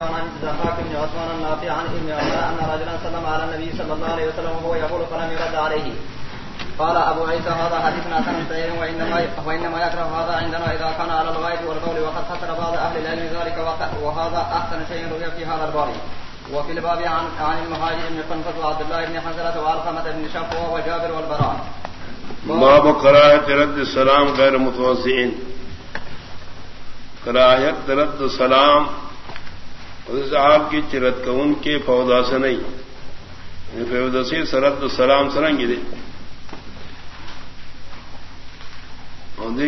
بن عثمان النافع عن ابن عمر ان رجلا سلم على النبي صلى الله عليه وسلم وهو يقول فلم يرد عليه قال ابو عيسى هذا حديث حسن صحيح وانما وانما يكره هذا عندنا اذا كان على الغايه والقول وقد خسر بعض اهل العلم ذلك وهذا احسن شيء روي في هذا الباب وفي الباب عن عن المهاجر بن قنفذ وعبد الله بن حنزلة وعلقمة بن شفوة وجابر والبراء باب قراءة رد السلام غير متوسعين قراءة رد السلام آپ کی چرت کا ان کے فودا سے نہیں۔ یعنی فودا سے سرد سلام سرنگ دے۔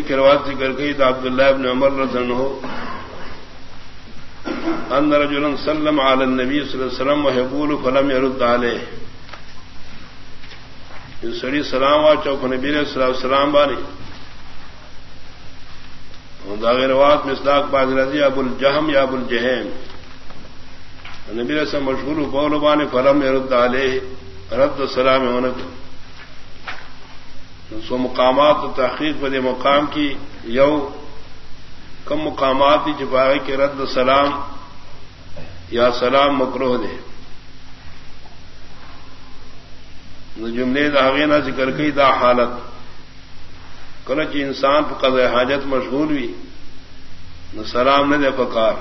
کی روایت ذکر گئی تو عبداللہ ابن عمر رضن ہو ان رجل سلم علی النبی صلی اللہ علیہ وسلم وحبول فلم يرد علیہ۔ سڑی سلام وا چوک نبی علیہ السلام سلام بانی۔ داغ روات مصداق باز رضی ابو الجہم یا ابو الجہم نبی رسم مشغول بول بان فلم رد علیہ، رد السلام ہونے سو مقامات تحقیق بد مقام کی، یو کم مقامات کی چپائی کے رد سلام یا سلام مکروہ دے. جملے داغینا ذکر گئی دا حالت. کلچ انسان قد حاجت مشغول ہوئی نہ سلام نے دے پکار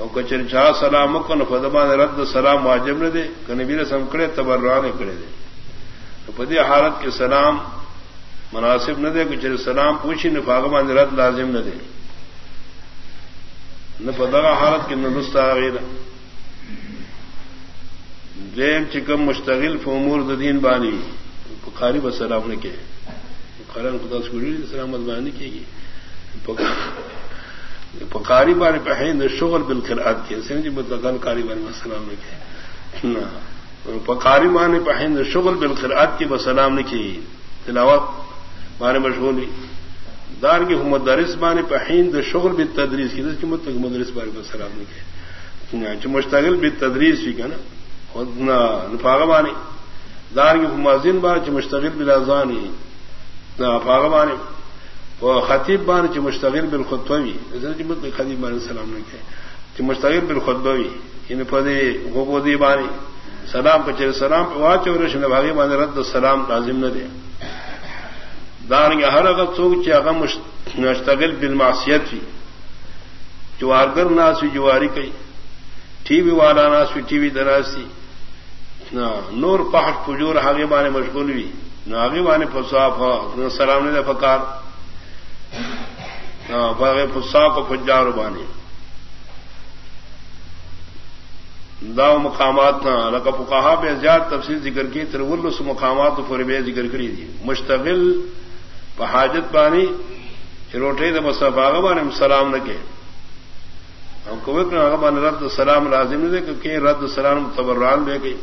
او کچر چا سلام کو نہ رد سلام واجب نہ دے کنبی رسم کرے تبرع نے کرے دے پدی حالت کے سلام مناسب نہ دے کچر سلام پوچھی نہ فاغمان رد لازم نہ دے نہ پدا حالت کے نستا غیر دیم چکم مشتغل فمور ددین بانی بخاری بسلام نے کہ خران خدا سکوڑی سلامت بانی کی گی پکاری بار پہن شغل بل کر آد کے سن جی مطلب کاری بار سلام نے کی۔ پکاری ماں نے پہن شغل بل کر آد کی بسلام نے کی۔ تلاوت مانے مشغول ہوئی دار کی محمد دارس ماں نے پہن شغل بھی تدریس کی۔ کی مطلب مدرس بار بسلام نے کی۔ مشتغل بھی تدریس بھی کا نا نفاغ مانے دار کی مزین بار مشتغل بلازانی فاغ مانے وہ خطیب بان چ مشتغل بال خطبی خطیب بان سلام نے کہ مشتغل بال خطبی یعنی ان پدے گوبودی بانی سلام پچے سلام واچ اور رشن بھاگی مان رد سلام لازم نہ دے دان کے ہر اگر چوک چاہ مشتغل بال معصیت بھی جوارگر ناس بھی جواری کئی ٹی وی والا ناس بھی ٹی وی دراسی نور پہاڑ پجور آگے بانے مشغول ہوئی نہ آگے بانے پھساف سلام نے دے پکار فسا کو فجار بانی۔ دا مقامات نہ لکا فقہا بے زیاد تفصیل ذکر کی ترولس مقامات پر بے ذکر کری دی۔ مشتغل پہاجت بانی روٹے دب صفاغ بان سلام نہ کہ ہم کو رد سلام لازم دے، کہ رد سلام تبران دے گئی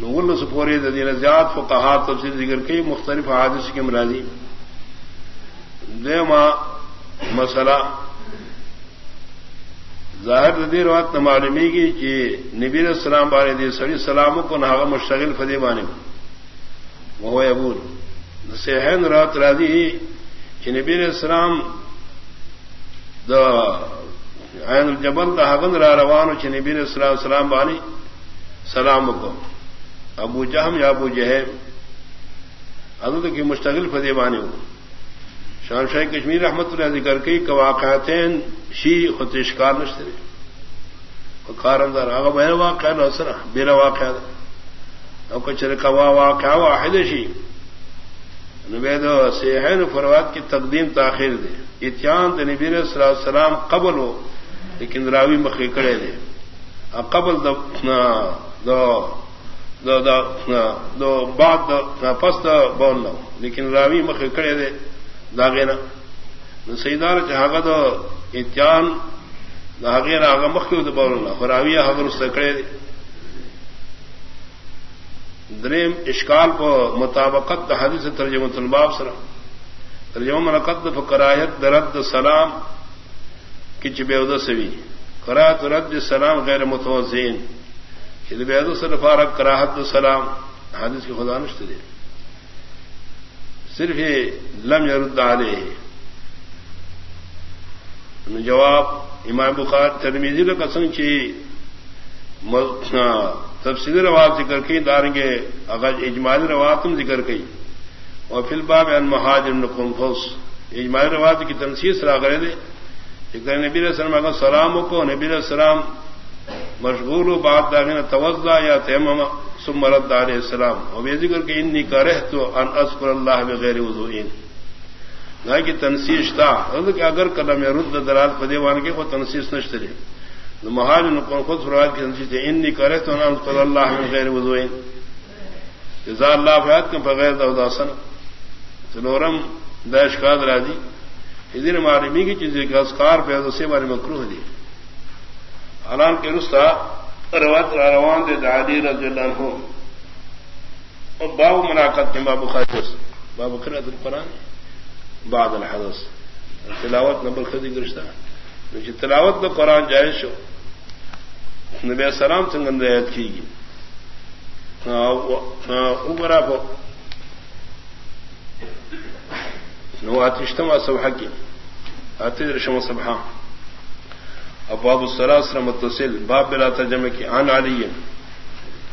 نغل سپوری دین زیاد فقہا تفصیل ذکر کی، مختلف حادث کے مرادی۔ دیما مسئلہ۔ ظاہر ندی روات معلومی کی کہ نبیر السلام بارے دی سڑی سلام کو نہ مشتغل فدی بانے۔ وہ ابول سہن رات راضی کہ نبیر السلام دا عین الجبل دا حگن را روان چ نبیر السلام سلام بانی سلام کو۔ ابو جہم یا ابو جہم۔ حضرت کی مشتغل فدی بانے ہوں شان شاہ کشمیر احمد اللہ ذکر کی کہ واقعاتین شی خطشکار نشترے کار اندر آگا بہر واقع نہ سر میرا واقع او کچر کوا واقع واحد شی. نبید سیحین فروات کی تقدیم تاخیر دے. اتیان دے نبی صلی اللہ علیہ وسلم قبل ہو، لیکن راوی مخی کڑے دے. قبل دو دو دو دو بعد پس دو بول لیکن راوی مخی کڑے دے. داغینا سیدار چاہا تو اتیان داغینا آگا مخی بولنا خراوی اگر اس کڑے دریم، اشکال کو مطابقت حدیث ترجمہ الباب سرا ترجمہ منقد فکراہت درد سلام، کی چبید سوی. قرات رد، سلام غیر متوزین بے بید سرفارق کراہت سلام. حادث کی خدا نشت دے صرف لم يرد عليه. جواب امام بخار ترمیزی کا قسم چی ہاں، تفصیلی رواب ذکر کی داریں گے اگر اجمالی رواب تم ذکر کی۔ اور فی الباب ان مہاجر نقنفوس اجمالی رواب کی تنسیص را کرے دے نبی علیہ السلام اگر سلام کو نبی علیہ السلام مشغول و بات داغین توجہ یا تیمم سمرت دار السلام. اور یہ ذکر کہ انی کا تو ان اسکر اللہ بغیر وضوئین. نہ کہ تنسیش تھا کہ اگر قلم رد درال پدے وان کے وہ تنسیش نشترے مہاج خود فراد کی تنسیش ہے انی کا رہ تو ان اسکر اللہ بغیر وضوئین. جزا اللہ فیاد کے بغیر دوداسن سنورم دیش قاد راضی. دن معلومی کی چیزیں کہ اسکار پہ سے بارے مکرو دی. حالان کے رستا روات روان دے دادی رضی اللہ عنہ اور باب ملاقات کے بابو خاص بابو خرد القرآن بعد الحدث. تلاوت نمبر خدی گرشتہ تلاوت میں قرآن جائز ہو نبی السلام سنگن رعایت کی گی اوپر آپ نو آتشتما سبحہ کی آتی رشم سبحہ اباب السلاسر متصل باب بلا ترجمہ کی، عن علی.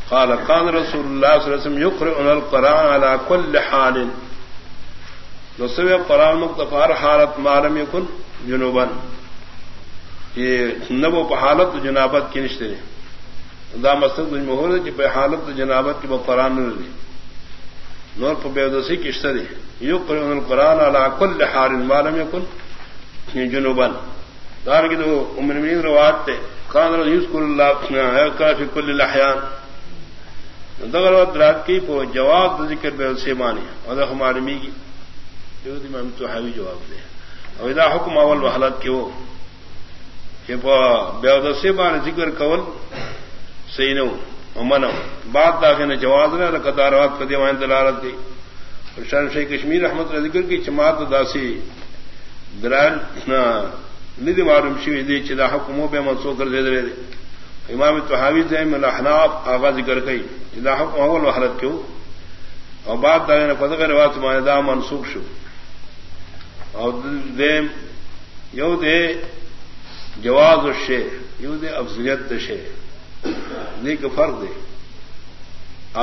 قال قال رسول الله صلى الله عليه وسلم يقرأ القرآن على كل حال. نصوی قرآن مقتفار حالت معلوم يكن جنوبا. یہ نبو پہ حالت جنابت کی نشتے دا مستق مہور ہے کہ پہ حالت جنابت کی وہ قرآن نہ دی. نور پہ بےدسی کی اشتری یو قرآن علی کل حال معلوم يكن جنوبا. دار کی تو امرمین روات تھے خان یوز کل اللہ کافی کل لحیان دغل وقت رات کی پو جواب ذکر بے سے مانی اور ہمارے می کی ہم تو حاوی جواب دے۔ اور ادا حکم اول وحالت کے وہ، کہ پو بے سے مان ذکر کول صحیح نہ امن بات داخل نے جواز نہ قطار وات کدی مان دلالت دی شان شیخ کشمیر احمد ذکر کی جماعت داسی درائل ندی معلوم شوی دی چدا حکمو بے منسوخ کر دے دے امام تحاوی دے من احناف آغاز ذکر کئی چدا حکم اول وحلت کیوں اور بات دا نے پتہ کرے واسطہ مانے دا منسوخ شو. اور دے یو دے جواز الشے یو دے افضلیت دے شے دی کا فرق دے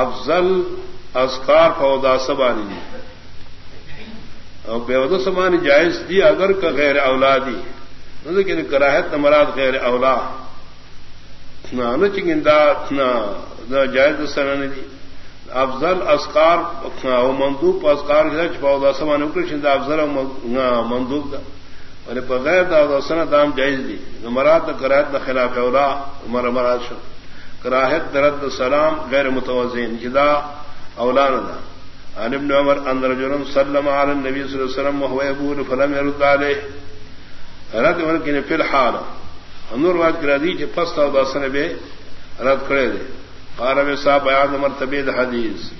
افضل اذکار فودا سبانی دی. اور بے ودا سمانی جائز دی اگر کا غیر اولادی. لیکن کراہت مراد غیر اولا. نہ چنگندا نہ جائز سرن دی. افضل اسکار او مندوب اسکار پودا سمان اکڑ افضل او مندوب دا. اور بغیر دا دا سن دام جائز دی. مراد کراہت نہ خلاف اولا مر مراد شو کراہت درد سلام غیر متوزین جدا اولا نہ عن ابن عمر ان رجل سلم على النبي صلى الله عليه وسلم وهو يقول فلم يرد عليه رد ان کی فی الحال. انور واد کرا دی کہ پس تا داسن بے رد کرے دے. قال میں صاحب بیان مرتبہ حدیث.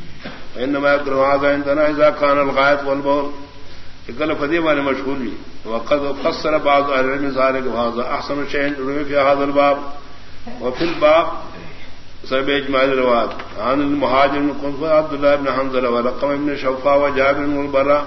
انما يكره هذا عندنا اذا كان الغائط والبول. کل فدی والے مشغول بھی وقد فسر بعض اهل العلم ذلك وهذا احسن شيء روي في هذا الباب. وفي الباب؟ سب اجماع الرواد عن المهاجر من قنف عبد الله بن حنظله ولقم بن شوفا وجابر بن البراء.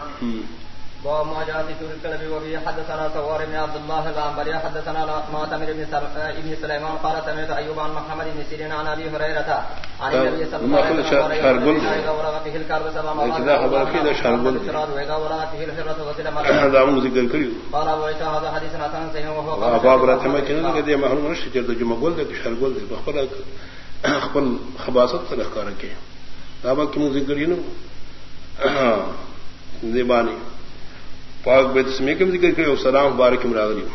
باب ما جاء في سور الكلب وفي حدثنا سوار بن عبد الله العنبري حدثنا معتمر بن ابن سليمان قال سمعت ايوب عن محمد بن سيرين عن ابي هريره عن النبي صلى الله عليه وسلم اذا ورغ فيه الكرب سبع مرات اذا خبر فيه ورغ غسل مرات هذا ذكر كريم. قال ابو عيسى هذا حديث حسن صحيح وهو باب راتما كنا كده محمود نشي جلد جمع قول ده شرب ده بخبر خپل خباست سره ښکار کوي دا به کوم ذکر یې نو دیبانی پاک بیت سمی کم ذکر کرے سلام بارک مراغلی.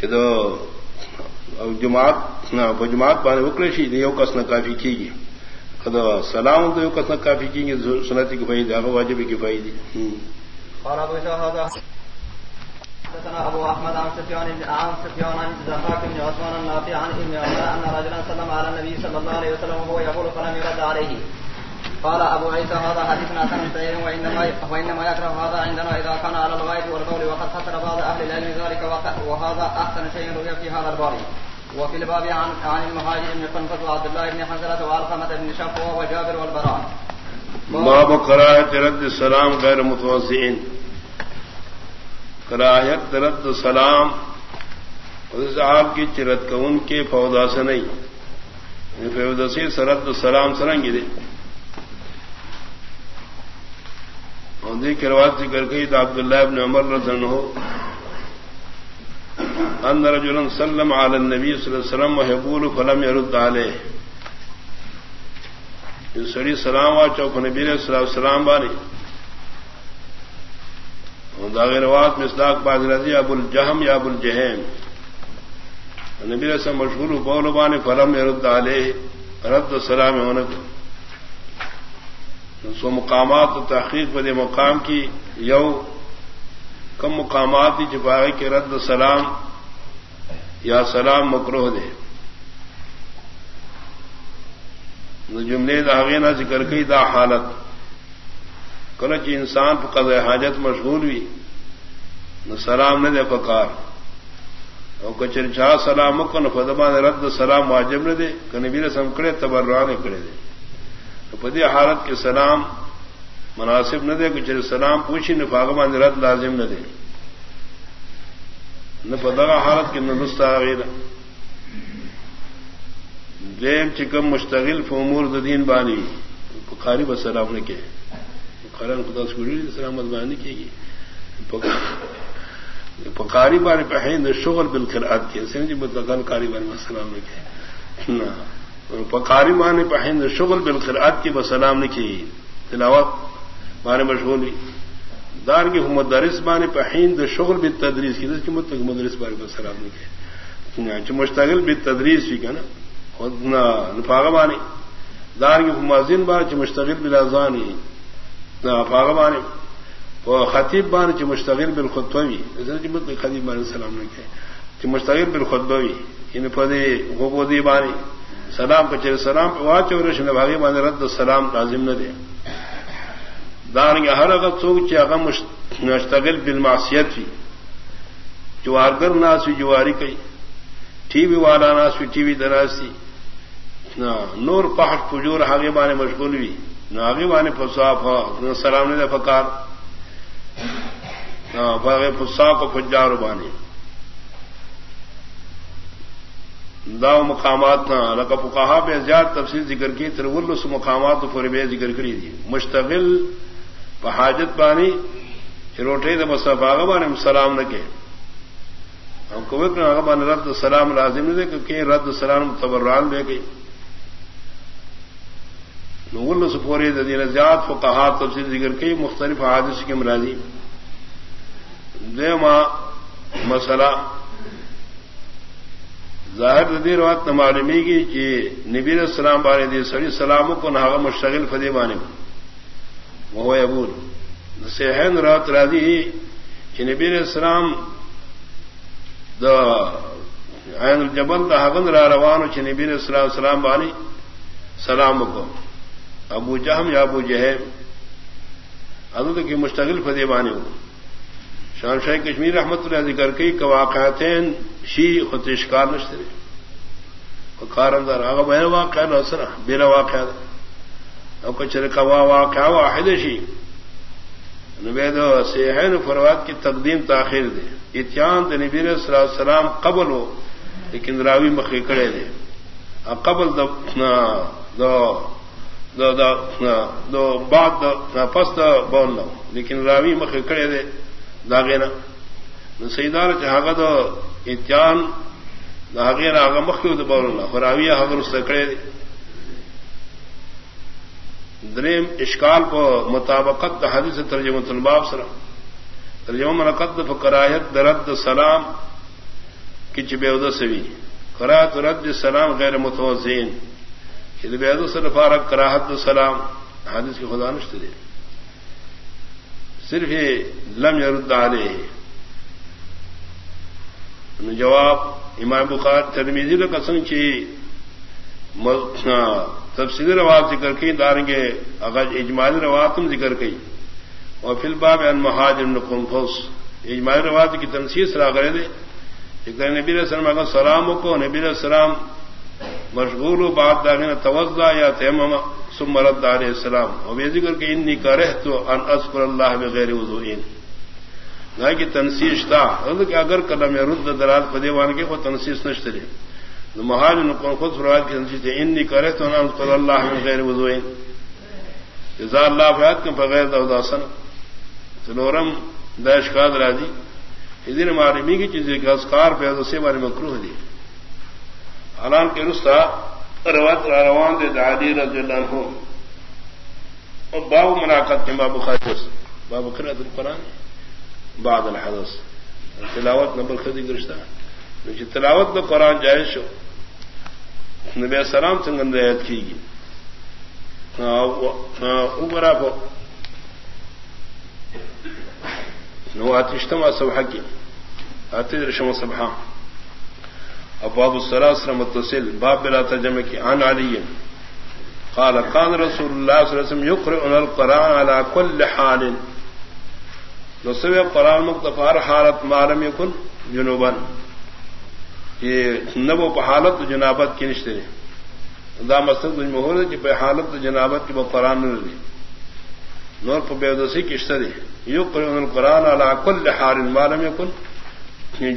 چدو جماعت جماعت بانے وکڑے شی یو کس نہ کافی کی گی خدا سلام تو کس نہ کافی کی گی سنتی کی فائدہ واجب کی فائدہ. حدثنا ابو احمد عن سفيان عن سفيان عن زهاك بن عثمان النافع عن ابن عمر ان رجلا سلم على النبي صلى الله عليه وسلم، وهو يقول فلم يرد عليه قال ابو عيسى هذا حديث حسن صحيح وانما وانما يكره هذا عندنا اذا كان على الغايه والقول وقد حصل بعض اهل العلم ذلك وهذا احسن شيء روي في هذا الباب. وفي الباب عن عن المهاجر بن قنفذ وعبد الله بن حنزلة وعلقمة بن شفوة وجابر والبراء. باب قراءة رد السلام غير متوسعين. کراہت رد سلام آپ کی چرت کو ان کے فودا سے نہیں. یعنی فیودسی سرد سلام سرنگ دے. دی کی روایت ذکر گئی تو عبداللہ ابن عمر رضن ہو ان رجلا سلم على النبي صلى الله عليه وسلم ويقول فلم يرد عليه سڑی سلام وا چوک نبی علیہ الصلوۃ والسلام بانی داغیر وات مصداق باز رضی ابو الجہم یا ابو الجہم نبی علیہ السلام مشغول بول بانی فلم يرد عليه رد السلام ہونے کو سو مقامات تحقیق بدے مقام کی یو کم مقامات کی چپاہے کے رد سلام یا سلام مکروہ دے جملے داغے نہ ذکر کی دا حالت. کلچ انسان قدر حاجت مشغول بھی نہ سلام نہ دے پکار اور کچر چاہ سلام کو نہ فدما نے رد سلام واجب نہ دے کنبیر سم کرے تبرا کرے دے پدی حالت کے سلام مناسب نہ دے کچھ سلام پوچھی، نہ فاغمان رد لازم نہ دے۔ نہ پدغا حالت کے نستا دیم چکم مشتغل فمور ددین بانی۔ بخاری بسلام نے کہ خران خدا سلامت بانی کی گی۔ پکاری بانی پہ شغل بالکل آتی ہے جی مطلب کاری بانی بسلام نے کہ پکاری مانے پہند شغل بالکل آت کی بسلام نے کی تلاوت مانے مشغول دار کی حمد درس بانے پہند شغل بھی تدریس کی جس کی مت مدرس بارے بسلام نے کی مشتغل بھی تدریس بھی کیا نا نفاغ بانی دار کی حمازین بار چ مشتغل بلازانی نہ فاغ بانے خطیب بان چ مشتغل بالخطوی خطیب بان سلام نے کہ مشتغل بالخطبوی ان پدے وہ بودی بانی سلام کچر سلام واچ اور رشن بھاگی مان رد سلام لازم نہ دے دان ہر اگر چوک چاہ مشتغل بل معصیت بھی جوارگر ناس بھی جواری کئی۔ ٹی وی والا ناس بھی ٹی وی دراسی نور پہاڑ پجور آگے بانے مشغول بھی نہ آگے بانے فصاف سلام نے دے فکار فصاف فجار بانے۔ دا مقامات نہ کہا پہ زیاد تفصیل ذکر کی ترولس مقامات پورے بے ذکر کری دی. مشتغل بحاجت پانی چروٹے بس باغ بان سلام نہ کہ ہم کو رد سلام لازم نے دے کہ رد سلام تبران دے گئی. نولس پورے دین زیاد کو کہا تفصیل ذکر کی، مختلف حادث کے مرادی. دے ماں مسئلہ ظاہر ردی روات معلومی کی کہ نبیر السلام بارے دی سڑی سلاموں کو نہ مشتغل فدی بانے وہ ابول سہن رات رادی کہ نبیر السلام دا عین الجبل دا حگن را روانو چھ نبیر السلام سلام بانی سلام کو۔ ابو جہم یا ابو جہم۔ حضرت کی مشتغل فدی بانے ہو۔ شان شاہ کشمیر رحمت اللہ ذکر کی کہ واقعاتین شی خود اشکار نشترے کار اندر آگا بہن واقع نسرا بیرا واقع او کچر کوا واقع واحد شی۔ نبید سیحین فروات کی تقدیم تاخیر دے۔ اتیان دے نبیر صلی اللہ علیہ وسلم قبل ہو، لیکن راوی مخی کڑے دے۔ قبل دو دو دو دو دو بعد دو پس دو بول لو لیکن راوی مخی کڑے دے۔ داغینا سیدار چاہا دو اتیان داغیر آگا مخیو دو بول اللہ فراوی حضر اس سکڑے دی. دریم، اشکال کو مطابقت دا حدیث ترجمہ الباب سرا ترجمہ منقد فکراہت درد سلام کی چبے سوی قرات رد سلام غیر متوزین بےد سر فارق کراہت سلام. حادث کی خدا نشت دے صرف لم یرد علیہ جواب، امام بخار ترمیزی کا قسم چی ہاں، تفصیلی رواب ذکر کی داریں گے اگر اجمالی رواب تم ذکر کی۔ اور فل باب ان مہاجر نقمفوس اجمالی رواب کی تنسیح سرا کرے دے ایک نبی السلام، اگر سلام کو نبی السلام مشغول و بات داغین توجہ یا تیمم سمرت دار السلام. اور یہ ذکر کہ انی کرہ تو ان اسکر اللہ بغیر وضوئین. نہ کہ تنسیش تھا کہ اگر قلم رد درال پدے وان کے کو تنسیس نشترے مہاج نکون خود فراد کی تنسیش ان نہیں کرے تو نام صلی اللہ من غیر وضوئن جزا اللہ فیاد کے بغیر دوداسن سلورم دیش قاد راضی ادھر معلومی کی چیزیں کہ اسکار پہ اسے بارے مکروح دی. حالان کے رستا روات روان دے دعالی رضی اللہ عنہ اور باب مناقت کے باب خاص باب قرأت القرآن بعد الحدث تلاوت نمبر خدی گرشتہ تلاوت نہ قرآن جائز شو، نبی السلام سنگن رعایت کی گی اوپرا کو نو آتشتم سبحا کی آتی رشم سبحا اباب السلاسر متصل باب بلا ترجمہ کی عن علی. قال قال رسول الله صلى الله عليه وسلم يقرئ القرآن على كل حال. نصب قرآن مختفار حالت معلوم يكن جنوبا. یہ نبو پہ حالت جنابت کی نشتے رہے دا مستق مہور کہ پہ حالت جنابت کی وہ قرآن نہ دی نور پہ بےدسی کی اشتری یو قرآن علا کل حال معلوم يكن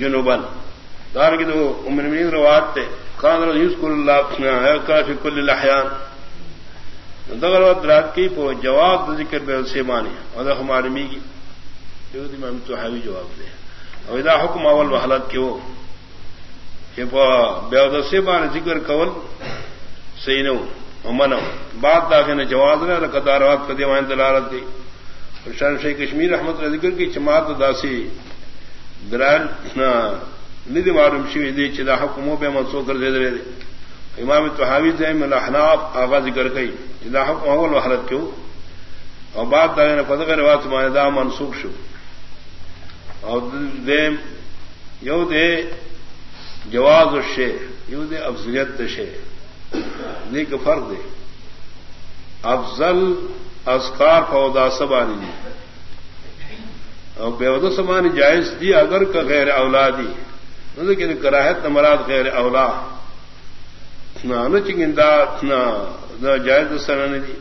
جنوبا. دار کی تو عمر مین روات تھے کان یوز کل اللہ کافی کل الاحیان. دغل وقت رات کی پو جواب ذکر بے سے مانی اور ہمارے می کی امام تو حاوی جواب دے۔ اور ادا حکم اول وحلت کے وہ، کہ بے سے مان ذکر کول، صحیح نو امن بات داخل نے جواب دے قطارات قدیم عین دلالت دی۔ شان شیخ کشمیر احمد نے ذکر کی جماعت داسی درال ندی معلوم شوی دی چې دا حکم به منسوخ کر دے دے امام تحاوی زیم الاحناف آغاز ذکر کئی اذا حکم اول وحلت کیوں اور بات داغے نے پتہ کرے بات مانے دا منسوخ شو. اور دیم یو دے جواز الشے یو دے افضلیت د شے نیک فرق دے افضل اسکار فودا سبانی دی اور بے ودو سمانی جائز دی اگر کا غیر اولادی. لیکن کراہت مراد غیر اولاد نہ چنگندا جائز سن دی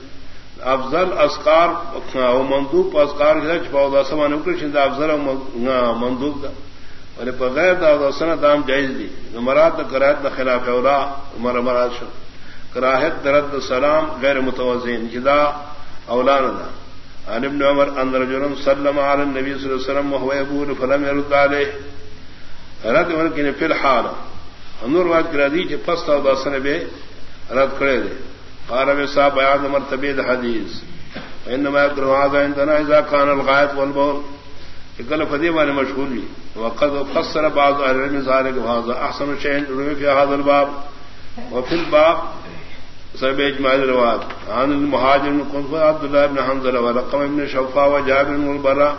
افضل اسکار او مندوب اسکار پودا سمان اکر افضل مندوب دا. اور بغیر دا سن دام جائز دی. مراد کراہت نہ خلاف اولا مر مراد شو کراہت درد سلام غیر متوزین جدا اولان دا. عن ابن عمر، ان رجل سلم على النبي صلى الله عليه وسلم، وهو يقول فلم يرد عليه رد ولكن في الحال. انور واد کرا دی چې پس تا داسنه به رد کړی دی قال به صاحب بیان مرتبه د حدیث. انما يقرأ هذا عندنا اذا كان الغائط والبول. کله فدی باندې مشغول وي وقد فسر بعض اهل العلم ذلك وهذا احسن شيء روي في هذا الباب. وفي الباب سبب اجماع الرواد عن المهاجر من قنفة عبد الله بن حنظل ولقم ابن شوفا وجابر بن البراء.